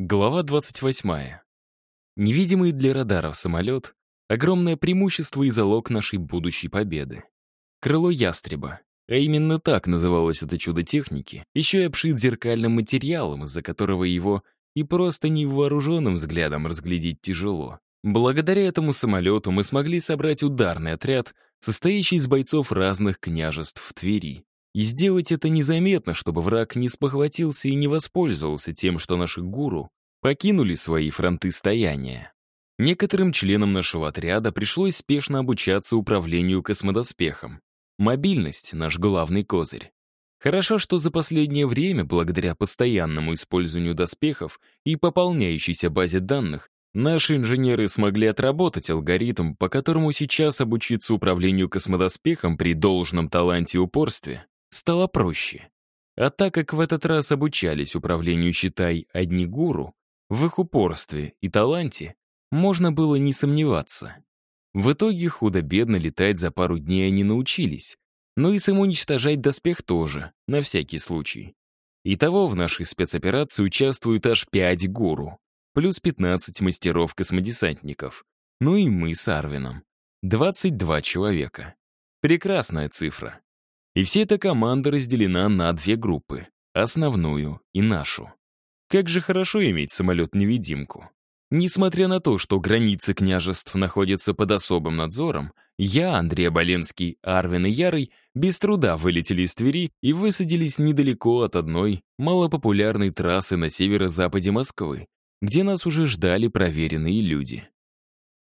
Глава 28. Невидимый для радаров самолет — огромное преимущество и залог нашей будущей победы. Крыло ястреба, а именно так называлось это чудо техники, еще и обшит зеркальным материалом, из-за которого его и просто невооруженным взглядом разглядеть тяжело. Благодаря этому самолету мы смогли собрать ударный отряд, состоящий из бойцов разных княжеств в Твери. И сделать это незаметно, чтобы враг не спохватился и не воспользовался тем, что наши гуру покинули свои фронты стояния. Некоторым членам нашего отряда пришлось спешно обучаться управлению космодоспехом. Мобильность — наш главный козырь. Хорошо, что за последнее время, благодаря постоянному использованию доспехов и пополняющейся базе данных, наши инженеры смогли отработать алгоритм, по которому сейчас обучиться управлению космодоспехом при должном таланте и упорстве стало проще. А так как в этот раз обучались управлению, считай, одни гуру, в их упорстве и таланте можно было не сомневаться. В итоге худо-бедно летать за пару дней они научились, но и самоуничтожать доспех тоже, на всякий случай. Итого в нашей спецоперации участвуют аж 5 гуру, плюс 15 мастеров-космодесантников, ну и мы с Арвином. 22 человека. Прекрасная цифра. И вся эта команда разделена на две группы — основную и нашу. Как же хорошо иметь самолет-невидимку. Несмотря на то, что границы княжеств находятся под особым надзором, я, Андрей Оболенский, Арвин и Ярый без труда вылетели из Твери и высадились недалеко от одной малопопулярной трассы на северо-западе Москвы, где нас уже ждали проверенные люди.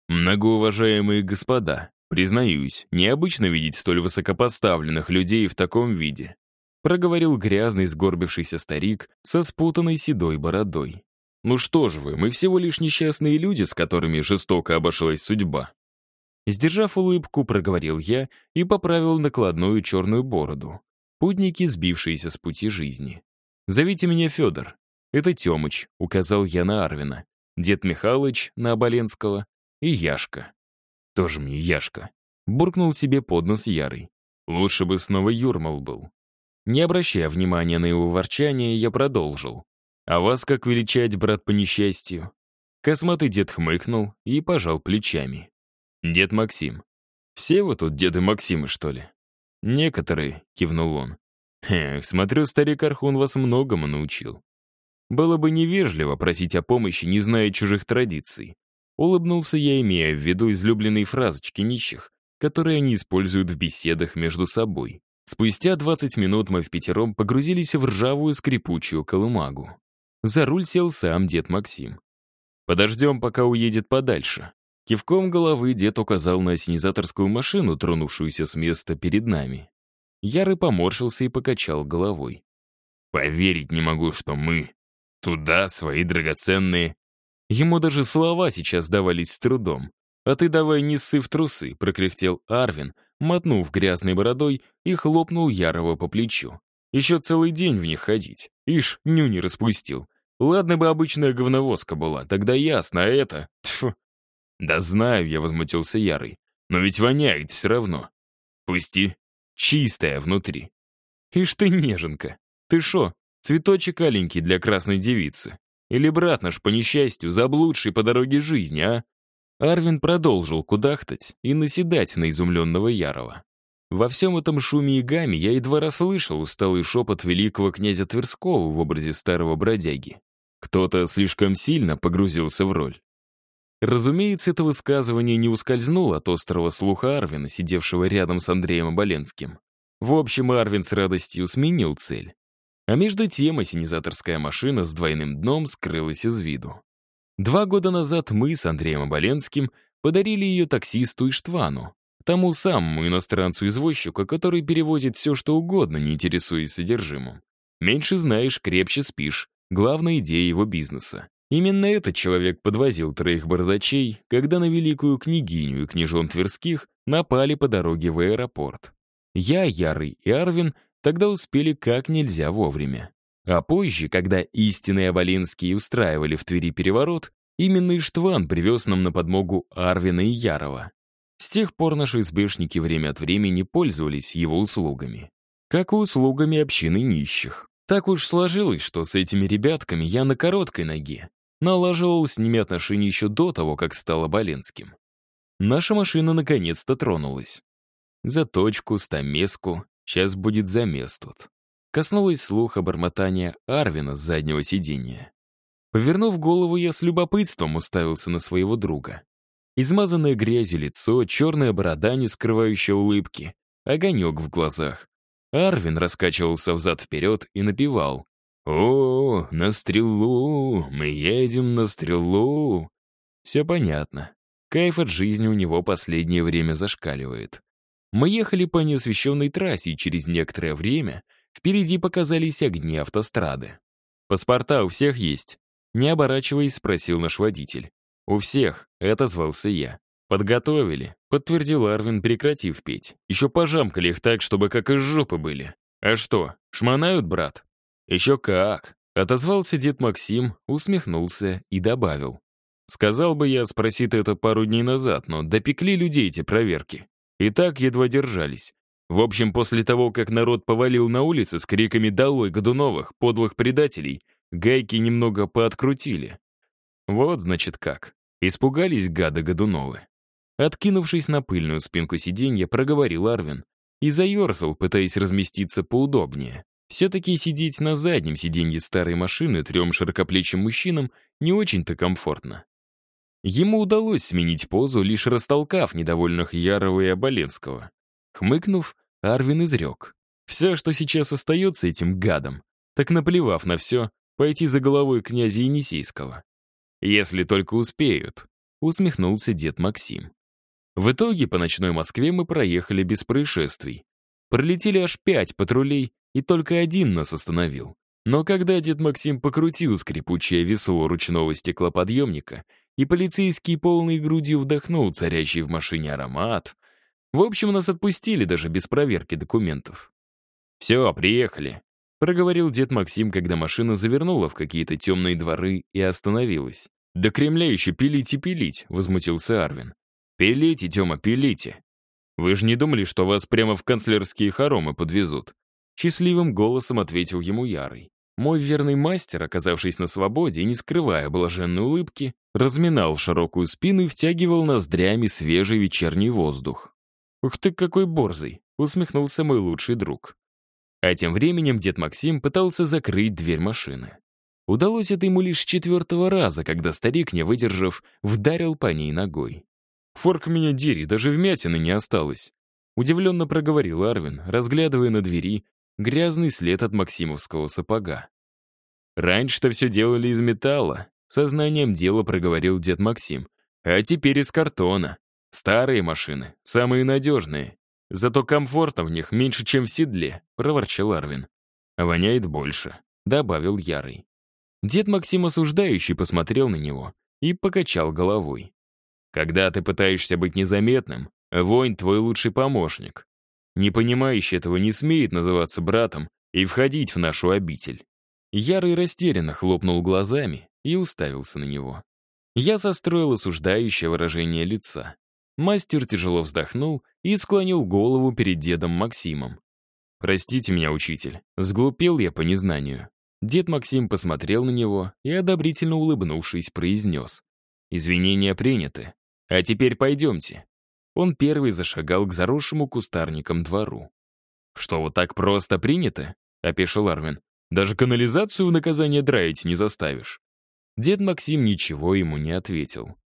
Многоуважаемые господа, Признаюсь, необычно видеть столь высокопоставленных людей в таком виде. Проговорил грязный, сгорбившийся старик со спутанной седой бородой. «Ну что ж вы, мы всего лишь несчастные люди, с которыми жестоко обошлась судьба». Сдержав улыбку, проговорил я и поправил накладную черную бороду. Путники, сбившиеся с пути жизни. «Зовите меня Федор. Это Темыч», — указал я на Арвина. Дед Михалыч на Оболенского и Яшка. Тоже мне Яшка. Буркнул себе под нос Ярый. Лучше бы снова Юрмал был. Не обращая внимания на его ворчание, я продолжил. «А вас как величать, брат, по несчастью?» Косматый дед хмыкнул и пожал плечами. «Дед Максим. Все вы тут деды Максимы, что ли?» «Некоторые», — кивнул он. «Эх, смотрю, старик Архун вас многому научил. Было бы невежливо просить о помощи, не зная чужих традиций. Улыбнулся я, имея в виду излюбленные фразочки нищих, которые они используют в беседах между собой. Спустя 20 минут мы в пятером погрузились в ржавую скрипучую колымагу. За руль сел сам дед Максим. «Подождем, пока уедет подальше». Кивком головы дед указал на осенизаторскую машину, тронувшуюся с места перед нами. Ярый поморщился и покачал головой. «Поверить не могу, что мы туда свои драгоценные Ему даже слова сейчас давались с трудом. «А ты давай не ссы в трусы», — прокряхтел Арвин, мотнув грязной бородой и хлопнул Ярова по плечу. «Еще целый день в них ходить. Ишь, нюни распустил. Ладно бы обычная говновозка была, тогда ясно, а это... Тьфу!» «Да знаю», — я возмутился Ярый. «Но ведь воняет все равно. Пусти. Чистая внутри». «Ишь ты, неженка. Ты шо, цветочек аленький для красной девицы?» Или брат наш, по несчастью, заблудший по дороге жизни, а?» Арвин продолжил кудахтать и наседать на изумленного Ярова. Во всем этом шуме и гаме я едва расслышал усталый шепот великого князя Тверского в образе старого бродяги. Кто-то слишком сильно погрузился в роль. Разумеется, это высказывание не ускользнуло от острого слуха Арвина, сидевшего рядом с Андреем Оболенским. В общем, Арвин с радостью сменил цель. А между тем осенизаторская машина с двойным дном скрылась из виду. Два года назад мы с Андреем Оболенским подарили ее таксисту Иштвану, тому самому иностранцу-извозчику, который перевозит все, что угодно, не интересуясь содержимым. Меньше знаешь, крепче спишь. Главная идея его бизнеса. Именно этот человек подвозил троих бородачей, когда на великую княгиню и княжон Тверских напали по дороге в аэропорт. Я, Ярый и Арвин тогда успели как нельзя вовремя. А позже, когда истинные Абалинские устраивали в Твери переворот, именно Иштван привез нам на подмогу Арвина и Ярова. С тех пор наши СБшники время от времени пользовались его услугами. Как и услугами общины нищих. Так уж сложилось, что с этими ребятками я на короткой ноге. Налаживал с ними отношения еще до того, как стал Оболенским. Наша машина наконец-то тронулась. Заточку, стамеску, сейчас будет замес тут. Коснулась слуха бормотания Арвина с заднего сиденья. Повернув голову, я с любопытством уставился на своего друга. Измазанное грязью лицо, черная борода, не скрывающая улыбки, огонек в глазах. Арвин раскачивался взад-вперед и напевал. «О, на стрелу, мы едем на стрелу». Все понятно. Кайф от жизни у него последнее время зашкаливает. Мы ехали по неосвещенной трассе, и через некоторое время впереди показались огни автострады. «Паспорта у всех есть?» Не оборачиваясь, спросил наш водитель. «У всех», — отозвался я. «Подготовили», — подтвердил Арвин, прекратив петь. «Еще пожамкали их так, чтобы как из жопы были. А что, шмонают, брат?» «Еще как», — отозвался дед Максим, усмехнулся и добавил. «Сказал бы я, спроси ты это пару дней назад, но допекли людей эти проверки. И так едва держались. В общем, после того, как народ повалил на улице с криками «Долой, Годуновых, подлых предателей!», гайки немного пооткрутили. Вот, значит, как. Испугались гады Годуновы. Откинувшись на пыльную спинку сиденья, проговорил Арвин и заерзал, пытаясь разместиться поудобнее. Все-таки сидеть на заднем сиденье старой машины трем широкоплечим мужчинам не очень-то комфортно. Ему удалось сменить позу, лишь растолкав недовольных Ярова и Оболенского. Хмыкнув, Арвин изрек. Все, что сейчас остается этим гадом, так наплевав на все, пойти за головой князя Енисейского. Если только успеют, усмехнулся дед Максим. В итоге по ночной Москве мы проехали без происшествий. Пролетели аж пять патрулей, и только один нас остановил. Но когда дед Максим покрутил скрипучее весло ручного стеклоподъемника, и полицейский полной грудью вдохнул царящий в машине аромат, в общем, нас отпустили даже без проверки документов. «Все, приехали», — проговорил дед Максим, когда машина завернула в какие-то темные дворы и остановилась. «До Кремля еще пилить и пилить», — возмутился Арвин. «Пилите, Тема, пилите. Вы же не думали, что вас прямо в канцлерские хоромы подвезут?» Счастливым голосом ответил ему Ярый. Мой верный мастер, оказавшись на свободе и не скрывая блаженной улыбки, разминал широкую спину и втягивал ноздрями свежий вечерний воздух. «Ух ты, какой борзый!» — усмехнулся мой лучший друг. А тем временем дед Максим пытался закрыть дверь машины. Удалось это ему лишь четвертого раза, когда старик, не выдержав, вдарил по ней ногой. «Форк меня дери, даже вмятины не осталось», — удивленно проговорил Арвин, разглядывая на двери грязный след от максимовского сапога. «Раньше-то все делали из металла», — сознанием дела проговорил дед Максим. «А теперь из картона. Старые машины, самые надежные. Зато комфортно в них меньше, чем в седле», — проворчал Арвин. «А воняет больше», — добавил Ярый. Дед Максим осуждающий посмотрел на него и покачал головой. «Когда ты пытаешься быть незаметным, вонь твой лучший помощник. Не понимающий этого не смеет называться братом и входить в нашу обитель». Ярый растерянно хлопнул глазами и уставился на него. Я состроил осуждающее выражение лица. Мастер тяжело вздохнул и склонил голову перед дедом Максимом. «Простите меня, учитель, сглупел я по незнанию». Дед Максим посмотрел на него и, одобрительно улыбнувшись, произнес. «Извинения приняты. А теперь пойдемте». Он первый зашагал к заросшему кустарникам двору. «Что, вот так просто принято?» — опешил Арвин. «Даже канализацию в наказание драить не заставишь». Дед Максим ничего ему не ответил.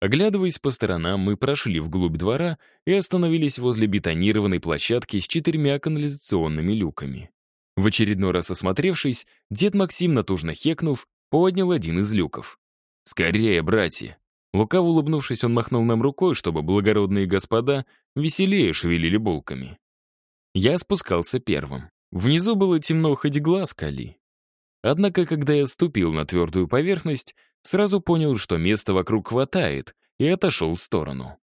Оглядываясь по сторонам, мы прошли вглубь двора и остановились возле бетонированной площадки с четырьмя канализационными люками. В очередной раз осмотревшись, дед Максим, натужно хекнув, поднял один из люков. «Скорее, братья!» Лукаво улыбнувшись, он махнул нам рукой, чтобы благородные господа веселее шевелили булками. Я спускался первым. Внизу было темно, хоть глаз кали. Однако, когда я ступил на твердую поверхность, Сразу понял, что места вокруг хватает, и отошел в сторону.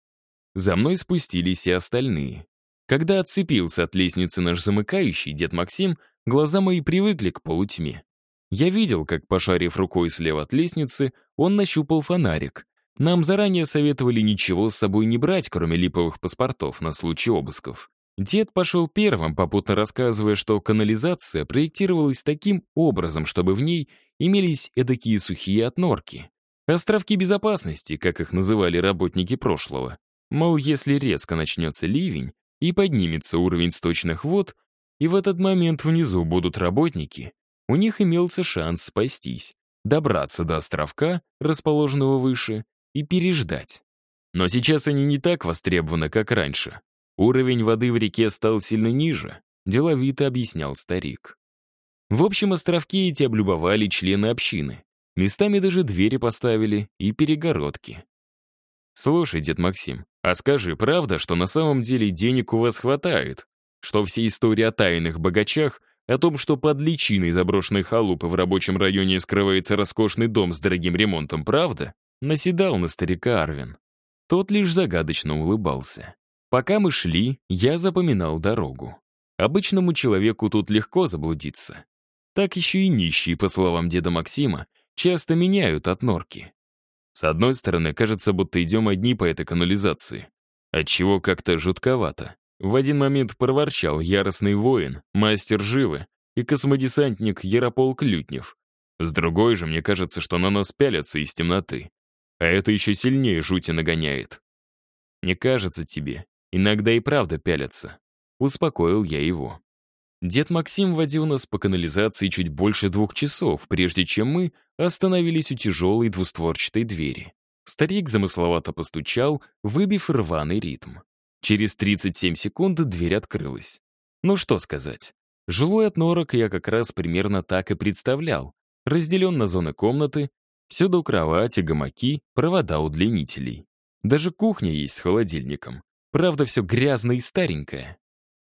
За мной спустились и остальные. Когда отцепился от лестницы наш замыкающий, дед Максим, глаза мои привыкли к полутьме. Я видел, как, пошарив рукой слева от лестницы, он нащупал фонарик. Нам заранее советовали ничего с собой не брать, кроме липовых паспортов на случай обысков. Дед пошел первым, попутно рассказывая, что канализация проектировалась таким образом, чтобы в ней имелись эдакие сухие отнорки. Островки безопасности, как их называли работники прошлого. Мол, если резко начнется ливень и поднимется уровень сточных вод, и в этот момент внизу будут работники, у них имелся шанс спастись, добраться до островка, расположенного выше, и переждать. Но сейчас они не так востребованы, как раньше. Уровень воды в реке стал сильно ниже, деловито объяснял старик. В общем, островки эти облюбовали члены общины. Местами даже двери поставили и перегородки. «Слушай, дед Максим, а скажи, правда, что на самом деле денег у вас хватает? Что все истории о тайных богачах, о том, что под личиной заброшенной халупы в рабочем районе скрывается роскошный дом с дорогим ремонтом, правда?» Наседал на старика Арвин. Тот лишь загадочно улыбался. Пока мы шли, я запоминал дорогу. Обычному человеку тут легко заблудиться. Так еще и нищие, по словам деда Максима, часто меняют от норки. С одной стороны, кажется, будто идем одни по этой канализации. Отчего как-то жутковато. В один момент проворчал яростный воин, мастер живы и космодесантник Ярополк Лютнев. С другой же, мне кажется, что на нас пялятся из темноты. А это еще сильнее жути нагоняет. Не кажется тебе, иногда и правда пялятся. Успокоил я его. Дед Максим водил нас по канализации чуть больше двух часов, прежде чем мы остановились у тяжелой двустворчатой двери. Старик замысловато постучал, выбив рваный ритм. Через 37 секунд дверь открылась. Ну что сказать. Жилой от норок я как раз примерно так и представлял. Разделен на зоны комнаты, всюду кровати, гамаки, провода удлинителей. Даже кухня есть с холодильником. Правда, все грязное и старенькое.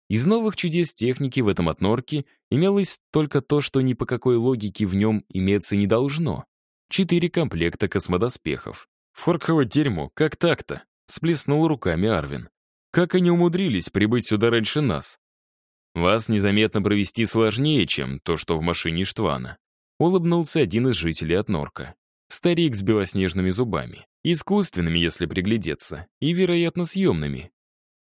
Из новых чудес техники в этом отнорке имелось только то, что ни по какой логике в нем иметься не должно. Четыре комплекта космодоспехов. Форково дерьмо, как так-то? Сплеснул руками Арвин. Как они умудрились прибыть сюда раньше нас? Вас незаметно провести сложнее, чем то, что в машине Штвана. Улыбнулся один из жителей отнорка. Старик с белоснежными зубами. Искусственными, если приглядеться, и, вероятно, съемными.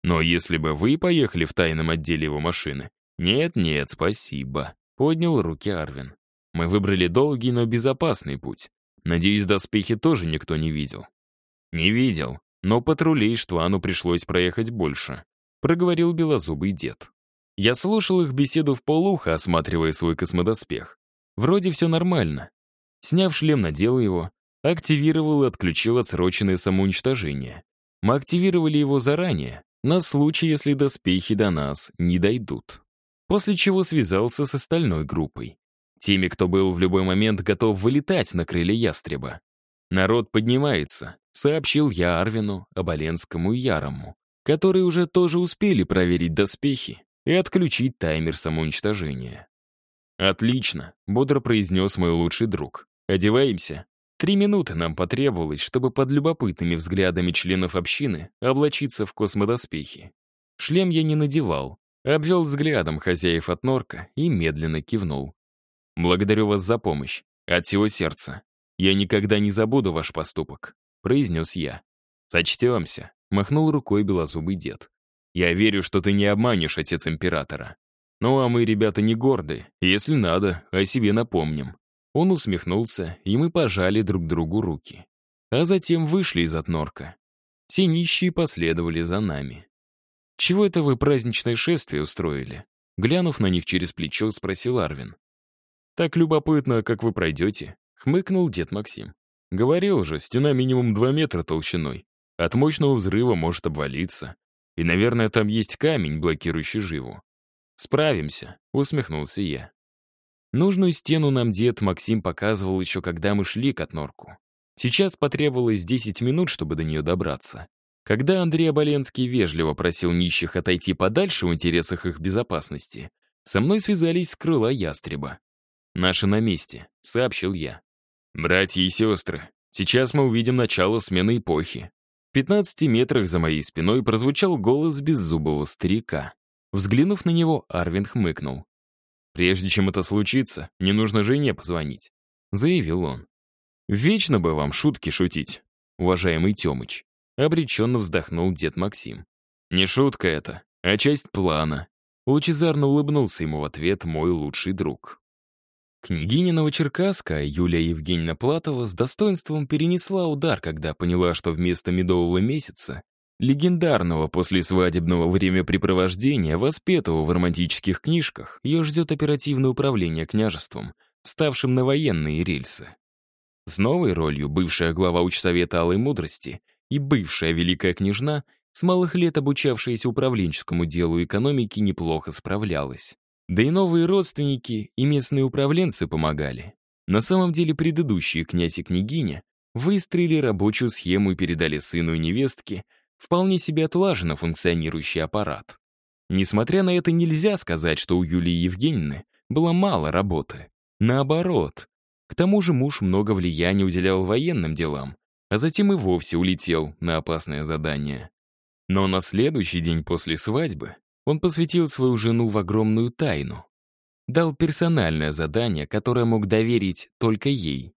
Но если бы вы поехали в тайном отделе его машины... Нет-нет, спасибо. Поднял руки Арвин. Мы выбрали долгий, но безопасный путь. Надеюсь, доспехи тоже никто не видел. Не видел, но патрулей Штвану пришлось проехать больше. Проговорил белозубый дед. Я слушал их беседу в полухо, осматривая свой космодоспех. Вроде все нормально. Сняв шлем, надел его, активировал и отключил отсроченное самоуничтожение. Мы активировали его заранее, на случай, если доспехи до нас не дойдут. После чего связался с остальной группой. Теми, кто был в любой момент готов вылетать на крылья ястреба. «Народ поднимается», — сообщил я Арвину, Оболенскому и Ярому, которые уже тоже успели проверить доспехи и отключить таймер самоуничтожения. «Отлично», — бодро произнес мой лучший друг. «Одеваемся». Три минуты нам потребовалось, чтобы под любопытными взглядами членов общины облачиться в космодоспехи. Шлем я не надевал, обвел взглядом хозяев от норка и медленно кивнул. «Благодарю вас за помощь. От всего сердца. Я никогда не забуду ваш поступок», — произнес я. «Сочтемся», — махнул рукой белозубый дед. «Я верю, что ты не обманешь отец императора. Ну а мы, ребята, не горды. Если надо, о себе напомним. Он усмехнулся, и мы пожали друг другу руки. А затем вышли из отнорка. Все нищие последовали за нами. «Чего это вы праздничное шествие устроили?» Глянув на них через плечо, спросил Арвин. «Так любопытно, как вы пройдете», — хмыкнул дед Максим. «Говорил же, стена минимум два метра толщиной. От мощного взрыва может обвалиться. И, наверное, там есть камень, блокирующий живу». «Справимся», — усмехнулся я. Нужную стену нам дед Максим показывал еще когда мы шли к отнорку. Сейчас потребовалось 10 минут, чтобы до нее добраться. Когда Андрей Оболенский вежливо просил нищих отойти подальше в интересах их безопасности, со мной связались с крыла ястреба. «Наши на месте», — сообщил я. «Братья и сестры, сейчас мы увидим начало смены эпохи». В 15 метрах за моей спиной прозвучал голос беззубого старика. Взглянув на него, Арвин хмыкнул. Прежде чем это случится, не нужно жене позвонить», — заявил он. «Вечно бы вам шутки шутить, уважаемый Тёмыч», — обреченно вздохнул дед Максим. «Не шутка это», а часть плана. Лучезарно улыбнулся ему в ответ мой лучший друг. Княгиня Новочеркасска Юлия Евгеньевна Платова с достоинством перенесла удар, когда поняла, что вместо медового месяца, легендарного послесвадебного времяпрепровождения, воспетого в романтических книжках, ее ждет оперативное управление княжеством, вставшим на военные рельсы. С новой ролью бывшая глава учсовета Алой Мудрости и бывшая великая княжна, с малых лет обучавшаяся управленческому делу экономики, неплохо справлялась. Да и новые родственники и местные управленцы помогали. На самом деле предыдущие князь и княгиня выстроили рабочую схему и передали сыну и невестке вполне себе отлаженно функционирующий аппарат. Несмотря на это, нельзя сказать, что у Юлии Евгеньевны было мало работы. Наоборот. К тому же муж много влияния уделял военным делам, а затем и вовсе улетел на опасное задание. Но на следующий день после свадьбы он посвятил свою жену в огромную тайну. Дал персональное задание, которое мог доверить только ей.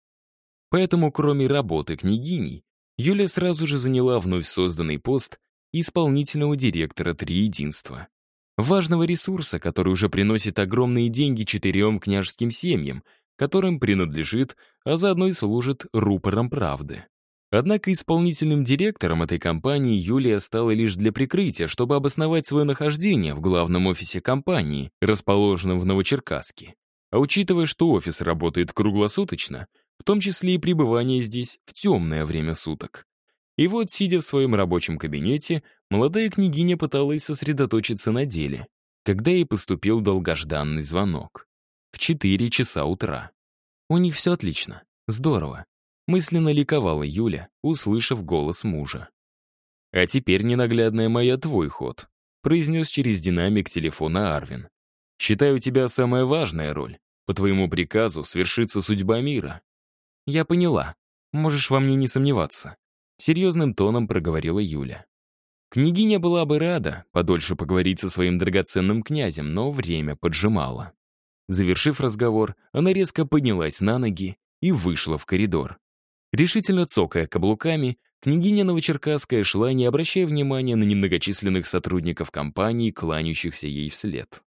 Поэтому, кроме работы княгиней, Юля сразу же заняла вновь созданный пост исполнительного директора Триединства. Важного ресурса, который уже приносит огромные деньги четырем княжеским семьям, которым принадлежит, а заодно и служит рупором правды. Однако исполнительным директором этой компании Юлия стала лишь для прикрытия, чтобы обосновать свое нахождение в главном офисе компании, расположенном в Новочеркасске. А учитывая, что офис работает круглосуточно, в том числе и пребывание здесь в темное время суток. И вот, сидя в своем рабочем кабинете, молодая княгиня пыталась сосредоточиться на деле, когда ей поступил долгожданный звонок. В 4 часа утра. У них все отлично. Здорово. Мысленно ликовала Юля, услышав голос мужа. «А теперь, ненаглядная моя, твой ход», произнес через динамик телефона Арвин. «Считаю, тебя самая важная роль. По твоему приказу свершится судьба мира». «Я поняла. Можешь во мне не сомневаться», серьезным тоном проговорила Юля. Княгиня была бы рада подольше поговорить со своим драгоценным князем, но время поджимало. Завершив разговор, она резко поднялась на ноги и вышла в коридор. Решительно цокая каблуками, княгиня Новочеркасская шла, не обращая внимания на немногочисленных сотрудников компании, кланяющихся ей вслед.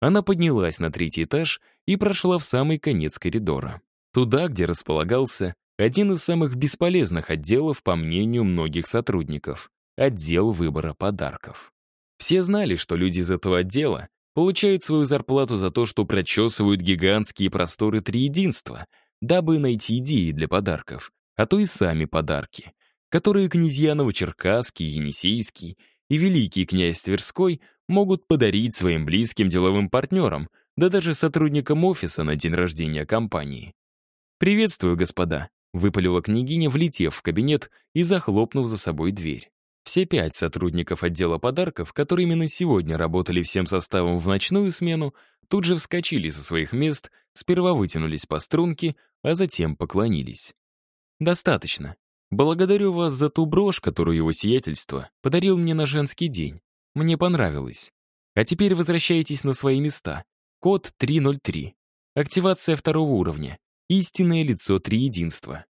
Она поднялась на третий этаж и прошла в самый конец коридора. Туда, где располагался один из самых бесполезных отделов, по мнению многих сотрудников — отдел выбора подарков. Все знали, что люди из этого отдела получают свою зарплату за то, что прочесывают гигантские просторы триединства — дабы найти идеи для подарков, а то и сами подарки, которые князья Новочеркасский, Енисейский и великий князь Тверской могут подарить своим близким деловым партнерам, да даже сотрудникам офиса на день рождения компании. «Приветствую, господа», — выпалила княгиня, влетев в кабинет и захлопнув за собой дверь. Все пять сотрудников отдела подарков, которые именно сегодня работали всем составом в ночную смену, тут же вскочили со своих мест, сперва вытянулись по струнке, а затем поклонились. «Достаточно. Благодарю вас за ту брошь, которую его сиятельство подарил мне на женский день. Мне понравилось. А теперь возвращайтесь на свои места. Код 303. Активация второго уровня. Истинное лицо Триединства».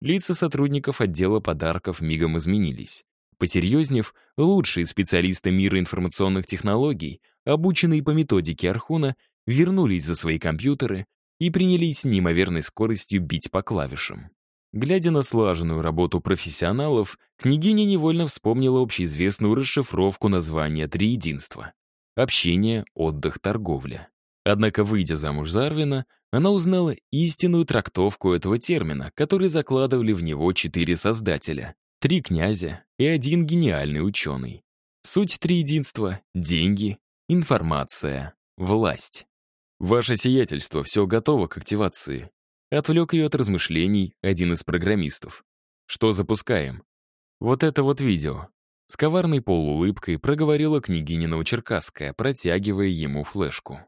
Лица сотрудников отдела подарков мигом изменились. Посерьезнев, лучшие специалисты мира информационных технологий, обученные по методике Архуна, вернулись за свои компьютеры и принялись с неимоверной скоростью бить по клавишам. Глядя на слаженную работу профессионалов, княгиня невольно вспомнила общеизвестную расшифровку названия «Триединства» — общение, отдых, торговля. Однако, выйдя замуж за Арвина, она узнала истинную трактовку этого термина, который закладывали в него четыре создателя — три князя и один гениальный ученый. Суть триединства — деньги, информация, власть. «Ваше сиятельство, все готово к активации». Отвлек ее от размышлений один из программистов. «Что запускаем?» «Вот это вот видео». С коварной полуулыбкой проговорила княгиня Новочеркасская, протягивая ему флешку.